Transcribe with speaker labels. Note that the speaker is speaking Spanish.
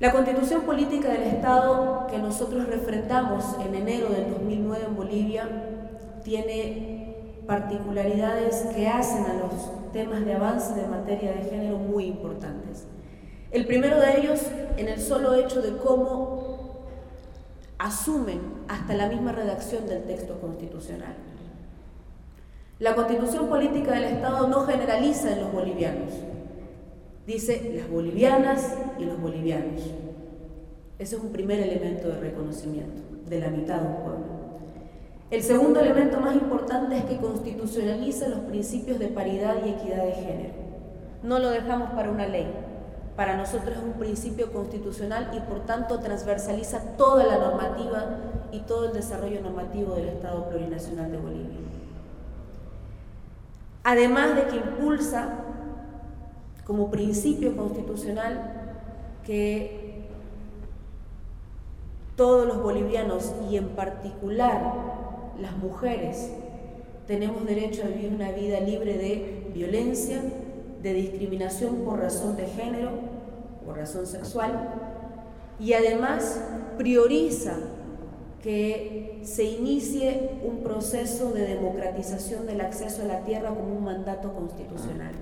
Speaker 1: La constitución política del Estado que nosotros refrendamos en enero del 2009 en Bolivia tiene particularidades que hacen a los temas de avance de materia de género muy importantes. El primero de ellos en el solo hecho de cómo asumen hasta la misma redacción del texto constitucional. La constitución política del Estado no generaliza en los bolivianos, Dice las bolivianas y los bolivianos. Ese es un primer elemento de reconocimiento de la mitad de un pueblo. El segundo elemento más importante es que constitucionaliza los principios de paridad y equidad de género. No lo dejamos para una ley. Para nosotros es un principio constitucional y por tanto transversaliza toda la normativa y todo el desarrollo normativo del Estado Plurinacional de Bolivia. Además de que impulsa como principio constitucional que todos los bolivianos y en particular las mujeres tenemos derecho a vivir una vida libre de violencia, de discriminación por razón de género, por razón sexual, y además prioriza que se inicie un proceso de democratización del acceso a la tierra como un mandato constitucional.